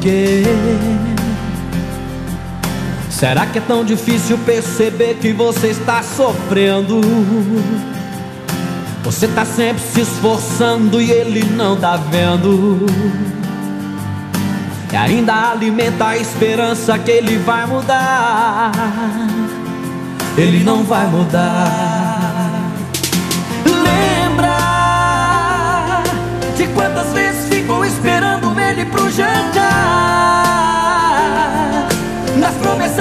quê? Será que é tão difícil perceber que você está sofrendo? Você tá sempre se esforçando e ele não tá vendo. E ainda alimenta a esperança que ele vai mudar. Ele não vai mudar.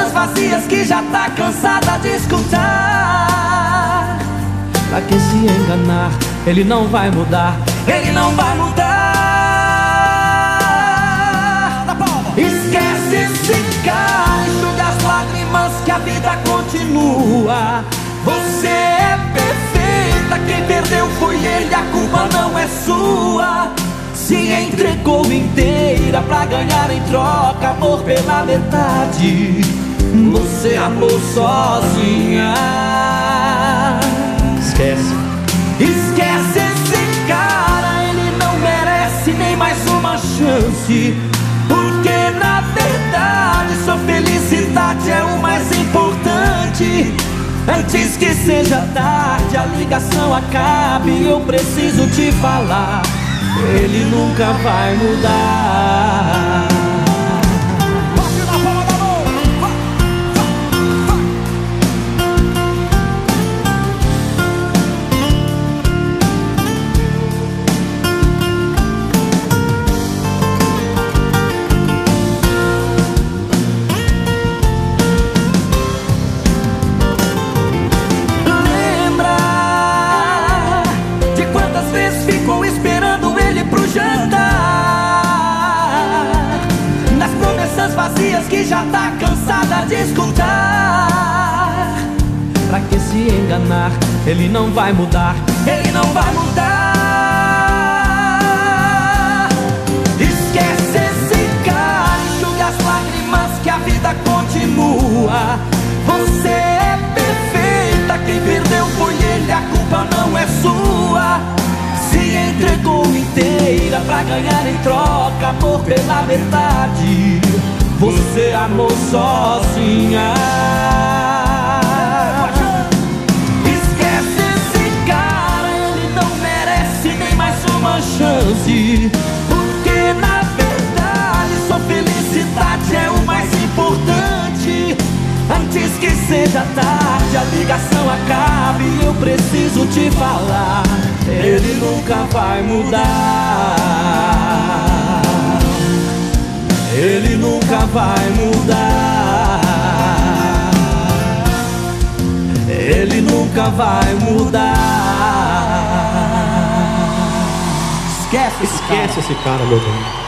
Promessas vazias que já tá cansada de escutar. Pra que se enganar? Ele não vai mudar. Ele não vai mudar. Esquece esse cara, enxuga as lágrimas que a vida continua. Você é perfeita, quem perdeu foi ele, a culpa não é sua. Se entregou inteira pra ganhar em troca amor pela metade. Você amou sozinha. Esquece. Esquece esse cara, ele não merece nem mais uma chance. Porque na verdade sua felicidade é o mais importante. Antes que seja tarde, a ligação acabe. Eu preciso te falar. Ele nunca vai mudar. Que já tá cansada de escutar. Pra que se enganar? Ele não vai mudar. Ele não vai mudar. Esquece esse cara, enxuga as lágrimas que a vida continua. Você é perfeita, quem perdeu foi ele, a culpa não é sua. Se entregou inteira pra ganhar em troca amor pela metade. Você amou sozinha. Esquece esse cara, ele não merece nem mais uma chance. Porque na verdade sua felicidade é o mais importante. Antes que seja tarde, a ligação acabe. Eu preciso te falar. Ele nunca vai mudar. Vai mudar. Ele nunca vai mudar. Esquece, esse cara. Esquece esse cara, meu bem.